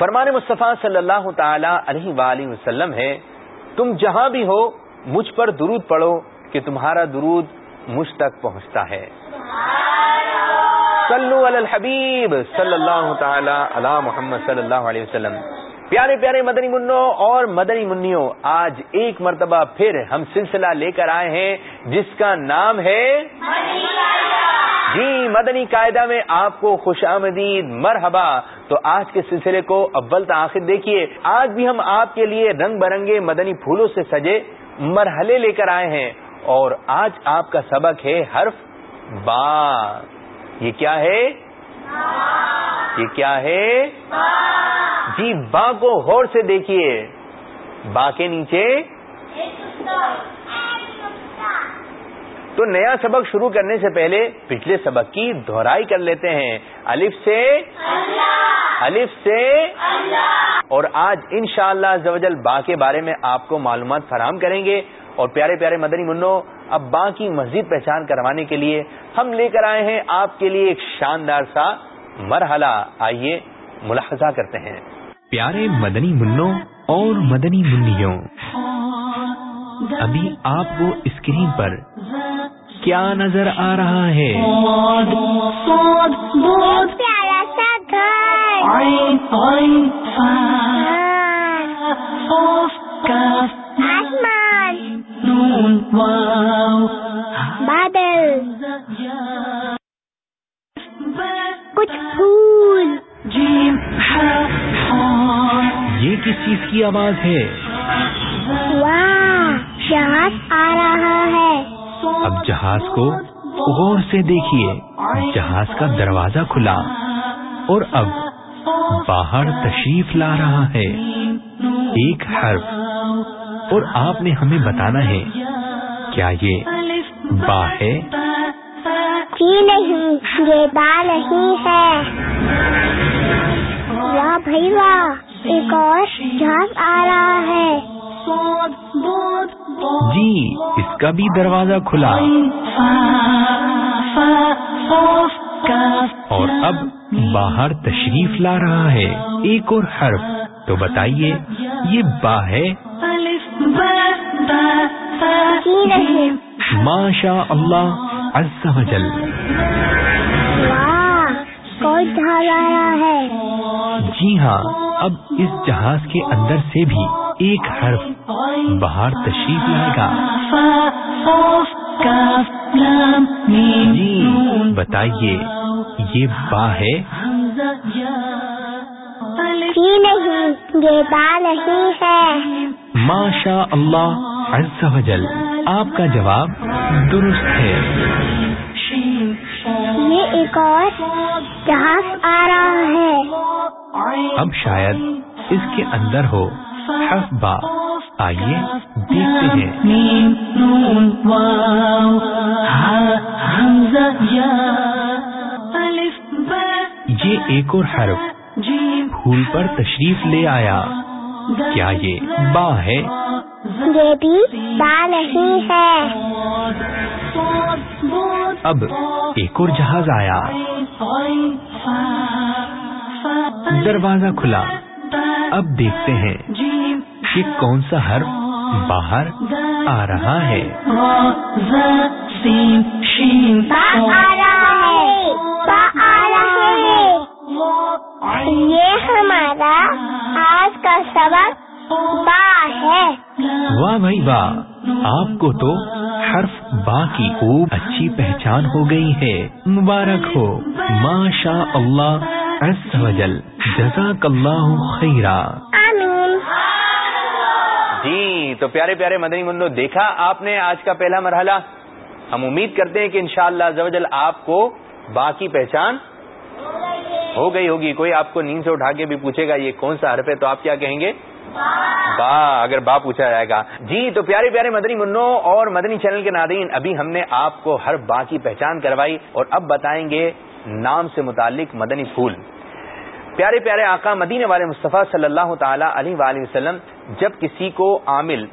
فرمان مصطفیٰ صلی اللہ تعالی علیہ وآلہ وسلم ہے، تم جہاں بھی ہو، مجھ پر درود پڑھو کہ تمہارا درود مجھ تک پہنچتا ہے۔ صلو علی الحبیب صلی اللہ تعالی علی محمد صلی اللہ علیہ وسلم۔ پیارے پیارے مدنی منوں اور مدنی منوں آج ایک مرتبہ پھر ہم سلسلہ لے کر آئے ہیں، جس کا نام ہے جی مدنی قاعدہ میں آپ کو خوش آمدید، مرحبا۔ تو آج کے سلسلے کو اول تاخیر دیکھیے۔ آج بھی ہم آپ کے لیے رنگ برنگے مدنی پھولوں سے سجے مرحلے لے کر آئے ہیں۔ اور آج آپ کا سبق ہے حرف با۔ یہ کیا ہے؟ یہ کیا ہے؟ جی با کو غور سے دیکھیے۔ با کے نیچے۔ تو نیا سبق شروع کرنے سے پہلے پچھلے سبق کی دہرائی کر لیتے ہیں۔ الف سے الف سے اور آج ان شاء اللہ با کے بارے میں آپ کو معلومات فراہم کریں گے۔ اور پیارے پیارے مدنی منو اب با کی مزید پہچان کروانے کے لیے ہم لے کر آئے ہیں آپ کے لیے ایک شاندار سا مرحلہ۔ آئیے ملاحظہ کرتے ہیں۔ پیارے مدنی منوں اور مدنی منوں ابھی آپ کو اسکرین پر کیا نظر آ رہا ہے؟ پیارا سا بادل۔ کچھ پھول۔ یہ کس چیز کی آواز ہے؟ واہ آ رہا ہے۔ اب جہاز کو غور سے دیکھیے۔ جہاز کا دروازہ کھلا اور اب باہر تشریف لا رہا ہے۔ ایک حرف۔ اور آپ نے ہمیں بتانا ہے۔ کیا یہ با ہے؟ جی نہیں یہ با نہیں ہے۔ واہ بھائی واہ ایک اور جہاز آ رہا ہے۔ جی اس کا بھی دروازہ کھلا۔ اور اب باہر تشریف لا رہا ہے۔ ایک اور حرف۔ تو بتائیے یہ با ہے؟ ماشا اللہ عز و جل۔ کوئی جہاز آ رہا ہے؟ جی ہاں اب اس جہاز کے اندر سے بھی ایک حرف۔ باہر تشریف لائے گا۔ جی بتائیے یہ با ہے؟ جی نہیں یہ با نہیں ہے۔ ماشا اللہ عز و جل آپ کا جواب درست ہے۔ یہ ایک اور جہاز آ رہا ہے۔ اب شاید اس کے اندر ہو آئیے دیکھتے ہیں۔ یہ ایک اور حرف پھول پر تشریف لے آیا۔ کیا یہ با ہے؟ یہ بھی با نہیں ہے۔ اب ایک اور جہاز آیا۔ دروازہ کھلا۔ اب دیکھتے ہیں۔ کہ کون سا حرف باہر آ رہا ہے؟ یہ ہمارا آج کا سبق با ہے۔ واہ بھائی واہ آپ کو تو حرف با کی خوب اچھی پہچان ہو گئی ہے۔ مبارک ہو۔ ماشا اللہ عز و جل جزاک اللہ خیرہ جی تو پیارے پیارے مدنی منو دیکھا آپ نے آج کا پہلا مرحلہ؟ ہم امید کرتے ہیں کہ انشاءاللہ شاء اللہ آپ کو باقی پہچان ہو گئی ہوگی۔ کوئی آپ کو نیند سے اٹھا کے بھی پوچھے گا یہ کون سا حرف ہے، تو آپ کیا کہیں گے؟ با۔ اگر با پوچھا جائے گا۔ جی تو پیارے پیارے مدنی منو اور مدنی چینل کے ناظرین، ابھی ہم نے آپ کو ہر با کی پہچان کروائی اور اب بتائیں گے نام سے متعلق مدنی پھول۔ پیارے پیارے آقا مدینے والے مصطفیٰ صلی اللہ تعالی علیہ وآلہ وسلم، جب کسی کو عامل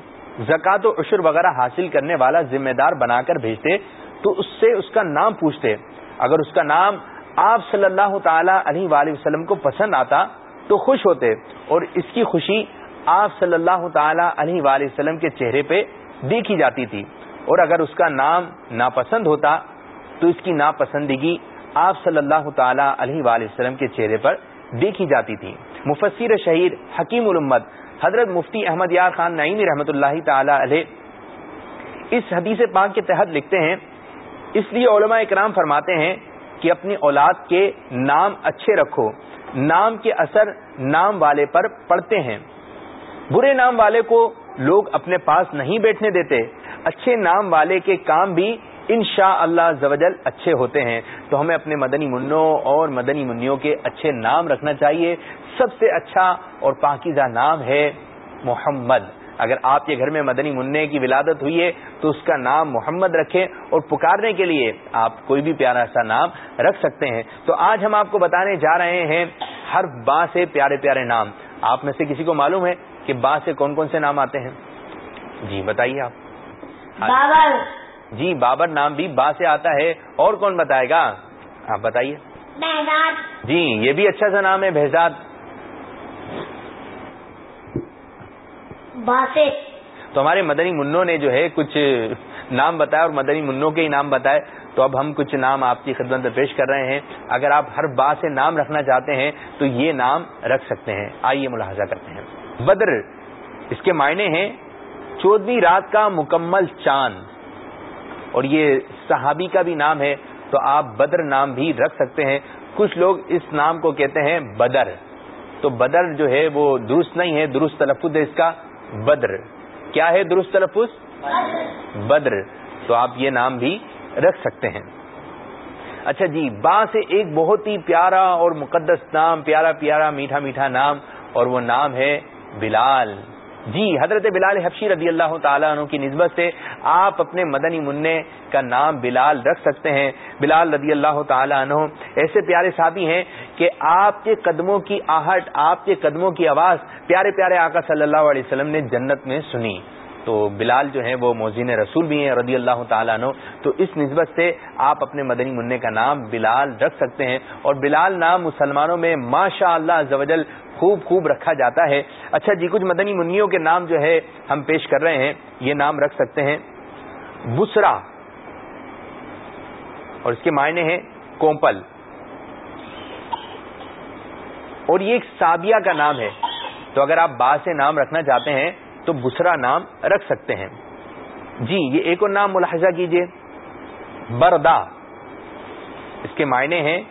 زکوٰۃ و عشر وغیرہ حاصل کرنے والا ذمہ دار بنا کر بھیجتے، تو اس سے اس کا نام پوچھتے۔ اگر اس کا نام آپ صلی اللہ تعالی علیہ وآلہ وسلم کو پسند آتا، تو خوش ہوتے۔ اور اس کی خوشی آپ صلی اللہ تعالی علیہ وآلہ وسلم کے چہرے پہ دیکھی جاتی تھی۔ اور اگر اس کا نام ناپسند ہوتا، تو اس کی ناپسندگی آپ صلی اللہ تعالی علیہ وآلہ وسلم کے چہرے پر دیکھی جاتی تھی۔ مفسر شہید حکیم الامت حضرت مفتی احمد یار خان نعیمی رحمۃ اللہ تعالی علیہ اس حدیث پاک کے تحت لکھتے ہیں، اس لیے علماء اکرام فرماتے ہیں کہ اپنی اولاد کے نام اچھے رکھو، نام کے اثر نام والے پر پڑتے ہیں۔ برے نام والے کو لوگ اپنے پاس نہیں بیٹھنے دیتے، اچھے نام والے کے کام بھی ان شاء اللہ زوجل اچھے ہوتے ہیں، تو ہمیں اپنے مدنی منوں اور مدنی منوں کے اچھے نام رکھنا چاہیے۔ سب سے اچھا اور پاکیزہ نام ہے محمد۔ اگر آپ کے گھر میں مدنی منع کی ولادت ہوئی ہے، تو اس کا نام محمد رکھیں اور پکارنے کے لیے آپ کوئی بھی پیارا سا نام رکھ سکتے ہیں۔ تو آج ہم آپ کو بتانے جا رہے ہیں ہر با سے پیارے پیارے نام۔ آپ میں سے کسی کو معلوم ہے کہ با سے کون کون سے نام آتے ہیں؟ جی بتائیے آپ۔ بابر جی بابر نام بھی با سے آتا ہے اور کون بتائے گا؟ آپ بتائیے۔ جی یہ بھی اچھا سا نام ہے بہزاد۔ باسط تو ہمارے مدنی منوں نے جو ہے کچھ نام بتایا اور مدنی منوں کے ہی نام بتائے۔ تو اب ہم کچھ نام آپ کی خدمت میں پیش کر رہے ہیں۔ اگر آپ ہر با سے نام رکھنا چاہتے ہیں تو یہ نام رکھ سکتے ہیں۔ آئیے ملاحظہ کرتے ہیں۔ بدر اس کے معنی ہیں چودہویں رات کا مکمل چاند۔ اور یہ صحابی کا بھی نام ہے، تو آپ بدر نام بھی رکھ سکتے ہیں۔ کچھ لوگ اس نام کو کہتے ہیں بدر۔ تو بدر جو ہے وہ درست نہیں ہے، درست تلفظ ہے اس کا۔ بدر۔ کیا ہے درست تلفظ؟ بدر۔ تو آپ یہ نام بھی رکھ سکتے ہیں۔ اچھا جی با سے ایک بہت ہی پیارا اور مقدس نام، پیارا پیارا میٹھا میٹھا نام، اور وہ نام ہے بلال۔ جی حضرت بلال حفشی رضی اللہ تعالیٰ عنہ کی نسبت سے آپ اپنے مدنی منع کا نام بلال رکھ سکتے ہیں۔ بلال رضی اللہ تعالیٰ عنہ ایسے پیارے صحابی ہیں کہ آپ کے قدموں کی آہٹ، آپ کے قدموں کی آواز پیارے پیارے آقا صلی اللہ علیہ وسلم نے جنت میں سنی۔ تو بلال جو ہے وہ موزین رسول بھی ہیں رضی اللہ تعالیٰ عنہ۔ تو اس نسبت سے آپ اپنے مدنی منع کا نام بلال رکھ سکتے ہیں۔ اور بلال نام مسلمانوں میں ماشاء اللہ زوجل خوب خوب رکھا جاتا ہے۔ اچھا جی کچھ مدنی منیوں کے نام جو ہے ہم پیش کر رہے ہیں، یہ نام رکھ سکتے ہیں۔ بسرا، اور اس کے معنی ہیں کومپل۔ اور یہ ایک سابیہ کا نام ہے۔ تو اگر آپ با سے نام رکھنا چاہتے ہیں، تو بسرا نام رکھ سکتے ہیں۔ جی یہ ایک اور نام ملاحظہ کیجیے۔ بردا، اس کے معنی ہیں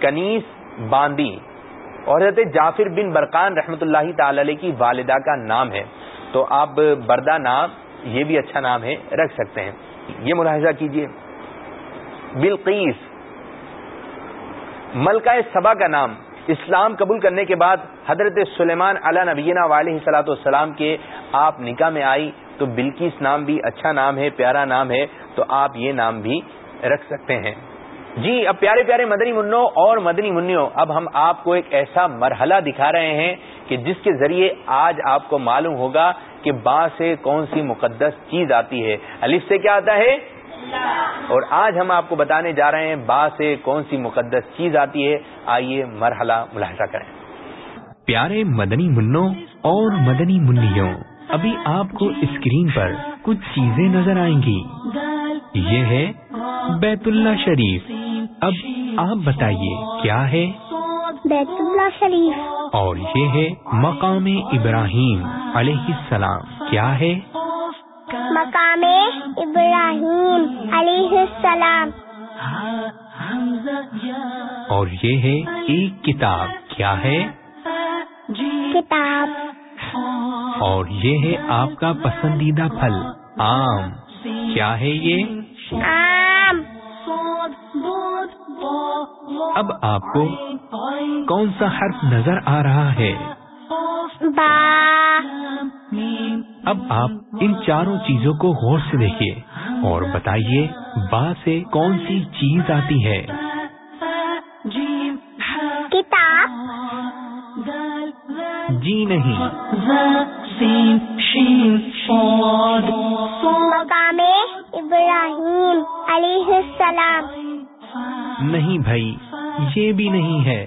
کنیس باندی۔ اور حضرت جعفر بن برقان رحمت اللہ تعالی علیہ کی والدہ کا نام ہے۔ تو آپ بردا نام، یہ بھی اچھا نام ہے، رکھ سکتے ہیں۔ یہ ملاحظہ کیجیے۔ بلقیس، ملکہ سبا کا نام۔ اسلام قبول کرنے کے بعد حضرت سلیمان علی نبینہ علیہ صلاحت والسلام کے آپ نکاح میں آئی۔ تو بلکیس نام بھی اچھا نام ہے، پیارا نام ہے۔ تو آپ یہ نام بھی رکھ سکتے ہیں۔ جی اب پیارے پیارے مدنی منوں اور مدنی منوں اب ہم آپ کو ایک ایسا مرحلہ دکھا رہے ہیں کہ جس کے ذریعے آج آپ کو معلوم ہوگا کہ با سے کون سی مقدس چیز آتی ہے۔ الف سے کیا آتا ہے؟ اور آج ہم آپ کو بتانے جا رہے ہیں با سے کون سی مقدس چیز آتی ہے۔ آئیے مرحلہ ملاحظہ کریں۔ پیارے مدنی منوں اور مدنی منوں ابھی آپ کو اسکرین پر کچھ چیزیں نظر آئیں گی۔ یہ ہے بیت اللہ شریف۔ اب آپ بتائیے کیا ہے؟ بیت اللہ شریف۔ اور یہ ہے مقام ابراہیم علیہ السلام۔ کیا ہے؟ مقام ابراہیم علیہ السلام۔ اور یہ ہے ایک کتاب۔ کیا ہے؟ کتاب۔ اور یہ ہے آپ کا پسندیدہ پھل آم۔ کیا ہے یہ؟ اب آپ کو کون سا حرف نظر آ رہا ہے؟ با. اب آپ ان چاروں چیزوں کو غور سے دیکھیے اور بتائیے با سے کون سی چیز آتی ہے؟ کتاب. جی نہیں۔ مقام ابراہیم علیہ السلام. نہیں بھائی۔ یہ بھی نہیں ہے۔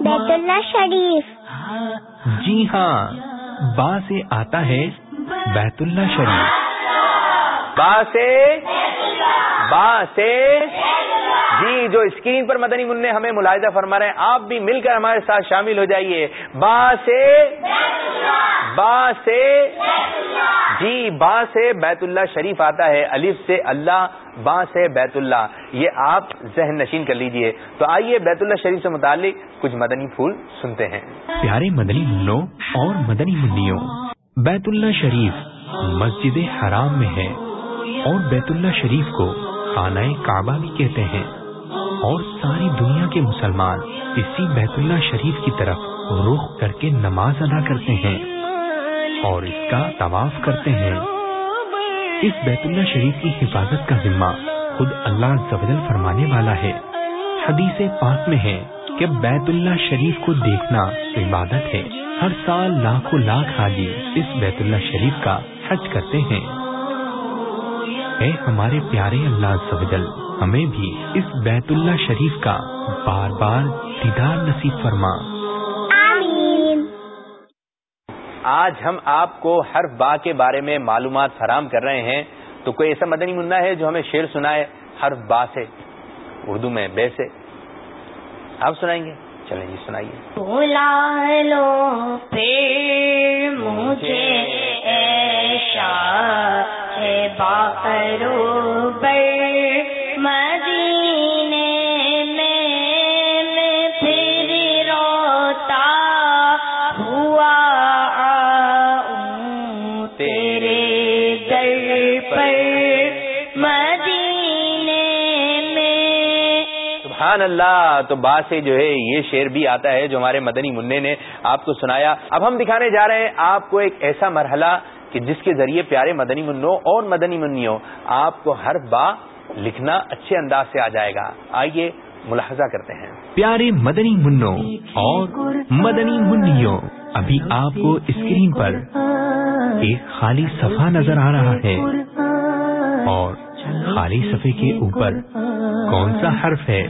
بیت اللہ شریف۔ جی ہاں با سے آتا ہے بیت اللہ شریف۔ با سے با سے جی جو اسکرین پر مدنی منع ہمیں ملاحظہ فرما رہے ہیں، آپ بھی مل کر ہمارے ساتھ شامل ہو جائیے۔ با سے با سے جی با سے بیت اللہ شریف آتا ہے۔ الف سے اللہ، با سے بیت اللہ۔ یہ آپ ذہن نشین کر لیجیے۔ تو آئیے بیت اللہ شریف سے متعلق کچھ مدنی پھول سنتے ہیں۔ پیارے مدنی منوں اور مدنی منیوں، بیت اللہ شریف مسجد حرام میں ہے اور بیت اللہ شریف کو خانہ کعبہ بھی کہتے ہیں۔ اور ساری دنیا کے مسلمان اسی بیت اللہ شریف کی طرف رخ کر کے نماز ادا کرتے ہیں اور اس کا طواف کرتے ہیں۔ اس بیت اللہ شریف کی حفاظت کا ذمہ خود اللہ زبدل فرمانے والا ہے۔ حدیث پاک میں ہے کہ بیت اللہ شریف کو دیکھنا عبادت ہے۔ ہر سال لاکھوں لاکھ حاجی اس بیت اللہ شریف کا حج کرتے ہیں۔ اے ہمارے پیارے اللہ زبدل ہمیں بھی اس بیت اللہ شریف کا بار بار دیدار نصیب فرما۔ آمین۔ آج ہم آپ کو حرف با کے بارے میں معلومات فراہم کر رہے ہیں۔ تو کوئی ایسا مدنی منا ہے جو ہمیں شعر سنائے حرف با سے؟ اردو میں بے سے۔ آپ سنائیں گے؟ چلیں جی سنائیے۔ بلا لو پھر مجھے ایشا ہے باخرو مدینے سبحان اللہ تو با سے جو ہے یہ شعر بھی آتا ہے جو ہمارے مدنی منع نے آپ کو سنایا۔ اب ہم دکھانے جا رہے ہیں آپ کو ایک ایسا مرحلہ کہ جس کے ذریعے پیارے مدنی منوں اور مدنی منوں آپ کو ہر با لکھنا اچھے انداز سے آ جائے گا۔ آئیے ملاحظہ کرتے ہیں۔ پیارے مدنی منوں اور مدنی منیوں، ابھی آپ کو اسکرین پر ایک خالی صفحہ نظر آ رہا ہے اور خالی صفحے کے اوپر کون سا حرف ہے؟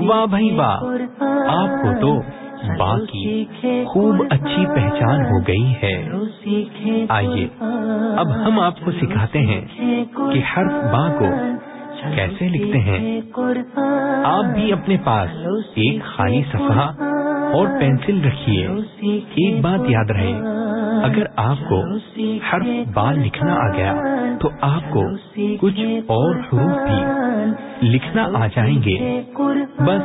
واہ بھائی واہ آپ کو تو با کی خوب اچھی پہچان ہو گئی ہے۔ آئیے اب ہم آپ کو سکھاتے ہیں کہ حرف با کو کیسے لکھتے ہیں۔ آپ بھی اپنے پاس ایک خالی صفحہ اور پینسل رکھیے۔ ایک بات یاد رہے اگر آپ کو حرف با لکھنا آ گیا تو آپ کو کچھ اور حروف بھی لکھنا آ جائیں گے۔ بس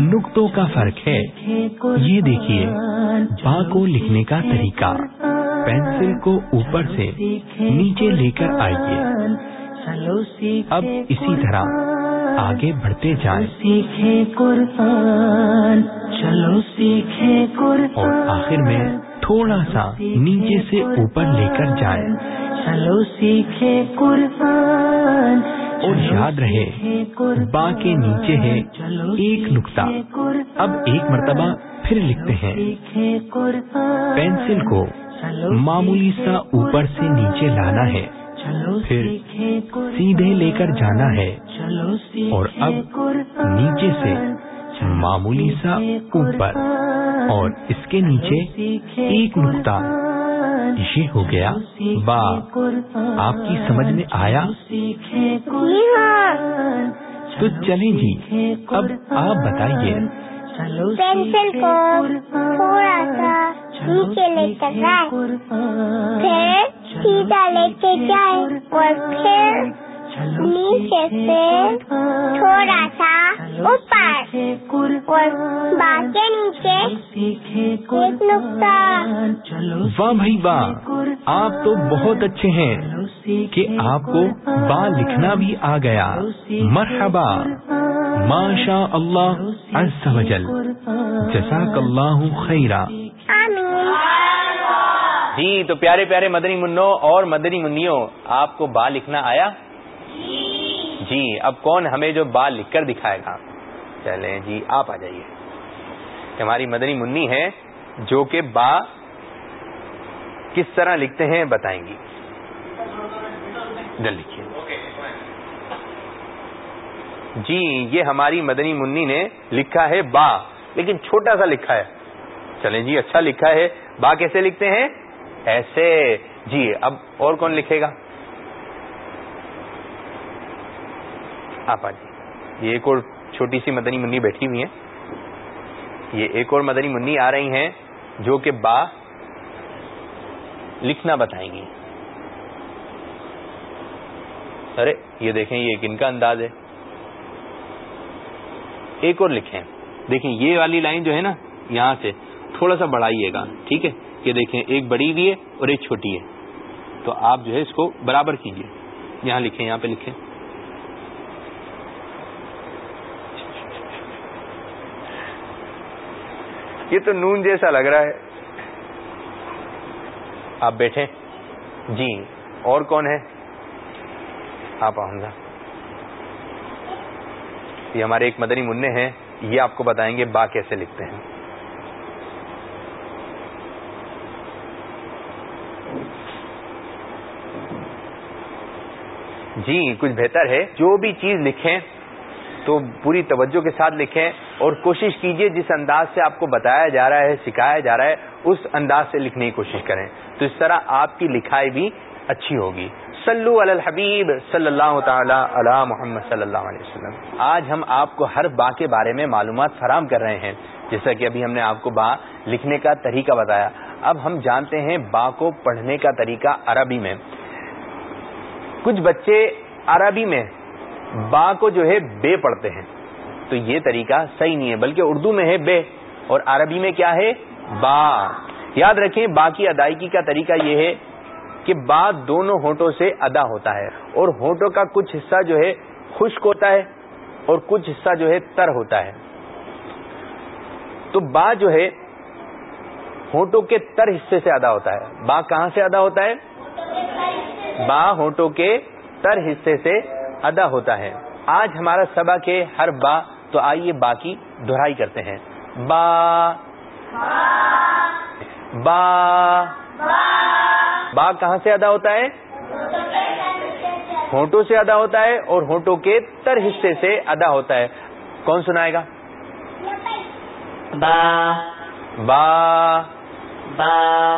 نقطوں کا فرق ہے۔ یہ دیکھیے، با کو لکھنے کا طریقہ۔ پینسل کو اوپر سے نیچے لے کر آئیے۔ اب اسی طرح آگے بڑھتے جائیں۔ سیکھے قرآن چلو سیکھے قرآن اور آخر میں تھوڑا سا نیچے سے اوپر لے کر جائیں چلو سیکھے قرآن۔ اور یاد رہے با کے نیچے ہے ایک نقطہ۔ اب ایک مرتبہ پھر لکھتے ہیں۔ پینسل کو معمولی سا اوپر سے نیچے لانا ہے۔ پھر سیدھے لے کر جانا ہے۔ اور اب نیچے سے معمولی سا اوپر۔ اور اس کے نیچے ایک نقطہ یہ ہو گیا با آپ کی سمجھ میں آیا؟ جی ہاں۔ تو چلیں جی اب آپ بتائیے۔ پینسل کو تھوڑا سا نیچے لے کر جائے پھر سیدھا لے کے جائے اور پھر نیچے سے تھوڑا سا اوپر۔ اور بات کے نیچے۔ ایک نقطہ۔ چلو واہ بھائی واہ۔ آپ تو بہت اچھے ہیں کہ آپ کو با لکھنا بھی آ گیا۔ مرحبا۔ ماشا اللہ عز و جل۔ جزاک اللہ خیرہ جی تو پیارے پیارے مدنی منوں اور مدنی منیوں آپ کو با لکھنا آیا۔ جی اب کون ہمیں جو با لکھ کر دکھائے گا؟ چلیں جی آپ آ جائیے۔ ہماری مدنی منی ہے، جو کہ با کس طرح لکھتے ہیں بتائیں گی۔ جل لکھیے۔ جی یہ ہماری مدنی منی نے لکھا ہے با، لیکن چھوٹا سا لکھا ہے۔ چلیں جی اچھا لکھا ہے۔ با کیسے لکھتے ہیں؟ ایسے۔ جی اب اور کون لکھے گا؟ آپ آ جی یہ ایک اور چھوٹی سی مدنی منی بیٹھی ہوئی ہیں۔ یہ ایک اور مدنی منی آ رہی ہیں جو کہ با لکھنا بتائیں گی۔ ارے، یہ دیکھیں، یہ کن کا انداز ہے۔ ایک اور لکھیں۔ دیکھیں، یہ والی لائن جو ہے نا، یہاں سے تھوڑا سا بڑھائیے گا، ٹھیک ہے؟ یہ دیکھیں، ایک بڑی بھی ہے اور ایک چھوٹی ہے۔ تو آپ جو ہے اس کو برابر کیجیے یہاں لکھیں، یہاں پہ لکھیں۔ یہ تو نون جیسا لگ رہا ہے۔ آپ بیٹھے جی اور کون ہے؟ آپ حمزہ یہ ہمارے ایک مدنی منع ہیں، یہ آپ کو بتائیں گے با کیسے لکھتے ہیں۔ جی کچھ بہتر ہے۔ جو بھی چیز لکھیں۔ تو پوری توجہ کے ساتھ لکھیں اور کوشش کیجیے جس انداز سے آپ کو بتایا جا رہا ہے، سکھایا جا رہا ہے، اس انداز سے لکھنے کی کوشش کریں۔ تو اس طرح آپ کی لکھائی بھی اچھی ہوگی۔ صلو علی الحبیب صلی اللہ تعالی علی محمد صلی اللہ علیہ وسلم۔ آج ہم آپ کو ہر با کے بارے میں معلومات فراہم کر رہے ہیں۔ جیسا کہ ابھی ہم نے آپ کو با لکھنے کا طریقہ بتایا۔ اب ہم جانتے ہیں با کو پڑھنے کا طریقہ عربی میں۔ کچھ بچے عربی میں با کو جو ہے بے پڑھتے ہیں۔ تو یہ طریقہ صحیح نہیں ہے، بلکہ اردو میں ہے بے۔ اور عربی میں کیا ہے؟ با۔ یاد رکھیں، با کی ادائیگی کا طریقہ یہ ہے کہ با دونوں ہونٹوں سے ادا ہوتا ہے۔ اور ہونٹوں کا کچھ حصہ جو ہے خشک ہوتا ہے اور کچھ حصہ جو ہے تر ہوتا ہے۔ تو با جو ہے ہونٹوں کے تر حصے سے ادا ہوتا ہے۔ با کہاں سے ادا ہوتا ہے؟ با ہونٹوں کے تر حصے سے ادا ہوتا ہے۔ آج ہمارا سبق ہے ہر با تو آئیے با کی دہرائی کرتے ہیں۔ با۔ با۔ با کہاں سے ادا ہوتا ہے؟ ہونٹوں سے ادا ہوتا ہے اور ہونٹوں کے تر حصے سے ادا ہوتا ہے۔ کون سنائے گا؟ با۔ با۔ با۔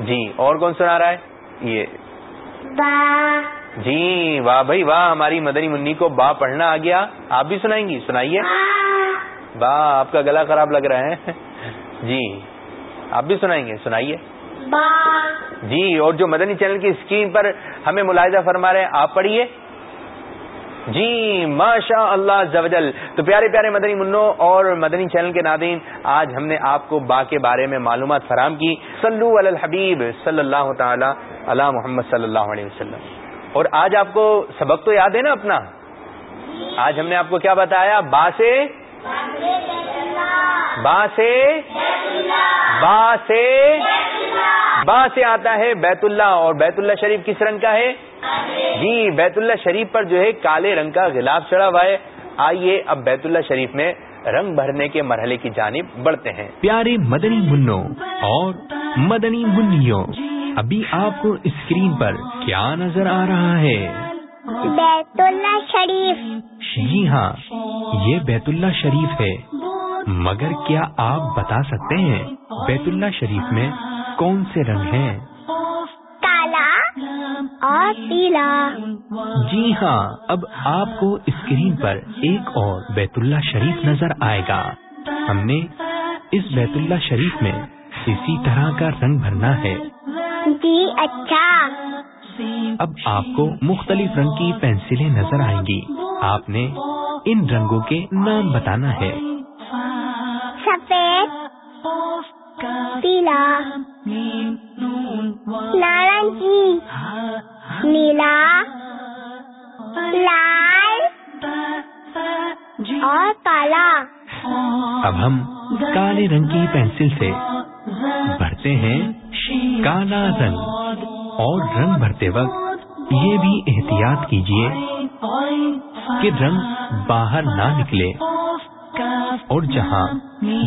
جی اور کون سنا رہا ہے؟ یہ۔ با۔ جی واہ بھائی واہ ہماری مدنی منی کو با پڑھنا آ گیا۔ آپ بھی سنائیں گی؟ سنائیے۔ با آپ کا گلا خراب لگ رہا ہے۔ جی آپ بھی سنائیں گے؟ سنائیے۔ با۔ جی اور جو مدنی چینل کی اسکرین پر ہمیں ملاحظہ فرما رہے ہیں آپ پڑھیے۔ جی ماشاء اللہ زوجل تو پیارے پیارے مدنی منوں اور مدنی چینل کے ناظرین آج ہم نے آپ کو با کے بارے میں معلومات فراہم کی۔ صلو علی الحبیب صلی اللہ تعالی علی محمد صلی اللہ علیہ وسلم۔ اور آج آپ کو سبق تو یاد ہے نا اپنا؟ آج ہم نے آپ کو کیا بتایا؟ با سے با سے با سے با سے آتا ہے بیت اللہ، اور بیت اللہ شریف کس رنگ کا ہے؟ جی بیت اللہ شریف پر جو ہے کالے رنگ کا غلاف چڑھا ہوا ہے۔ آئیے اب بیت اللہ شریف میں رنگ بھرنے کے مرحلے کی جانب بڑھتے ہیں۔ پیارے مدنی منوں اور مدنی منوں ابھی آپ کو اسکرین پر کیا نظر آ رہا ہے؟ بیت اللہ شریف۔ جی ہاں یہ بیت اللہ شریف ہے۔ مگر کیا آپ بتا سکتے ہیں بیت اللہ شریف میں کون سے رنگ ہیں؟ کالا اور پیلا۔ جی ہاں اب آپ کو اسکرین پر ایک اور بیت اللہ شریف نظر آئے گا۔ ہم نے اس بیت اللہ شریف میں اسی طرح کا رنگ بھرنا ہے۔ جی اچھا۔ اب آپ کو مختلف رنگ کی پینسلیں نظر آئیں گی۔ آپ نے ان رنگوں کے نام بتانا ہے۔ سفید پیلا نارنجی نیلا لال اور کالا۔ اب ہم کالے رنگ کی پینسل سے بھرتے ہیں۔ کالا رنگ اور رنگ بھرتے وقت یہ بھی احتیاط کیجیے کہ رنگ باہر نہ نکلے اور جہاں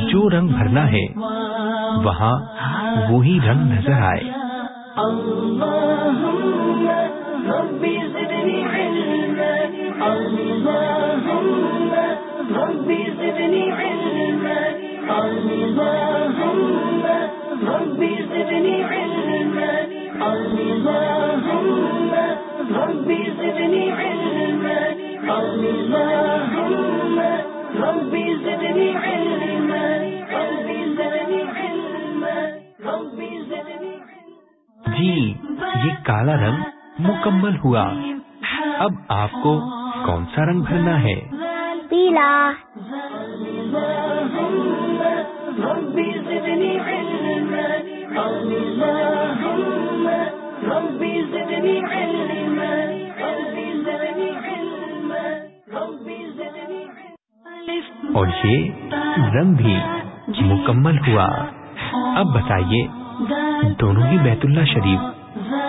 جو رنگ بھرنا ہے، وہاں وہی رنگ نظر آئے۔ جی یہ کالا رنگ مکمل ہوا۔ اب آپ کو کون سا رنگ بھرنا ہے؟ پیلا۔ اور یہ رنگ بھی مکمل ہوا۔ اب بتائیے دونوں ہی بیت اللہ شریف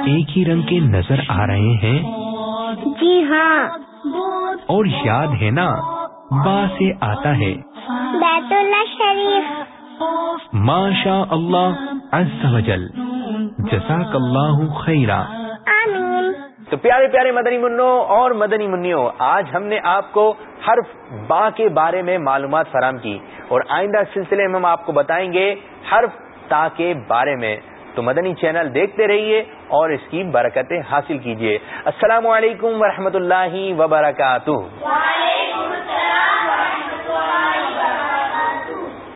ایک ہی رنگ کے نظر آ رہے ہیں؟ جی ہاں۔ اور یاد ہے نا با سے آتا ہے۔ بیت اللہ شریف۔ ماشا اللہ عز و جل جزاک اللہ خیرہ آمین. تو پیارے پیارے مدنی منوں اور مدنی منوں آج ہم نے آپ کو حرف با کے بارے میں معلومات فراہم کی اور آئندہ سلسلے میں ہم آپ کو بتائیں گے حرف تا کے بارے میں۔ تو مدنی چینل دیکھتے رہیے اور اس کی برکتیں حاصل کیجیے۔ السلام علیکم ورحمۃ اللہ وبرکاتہ۔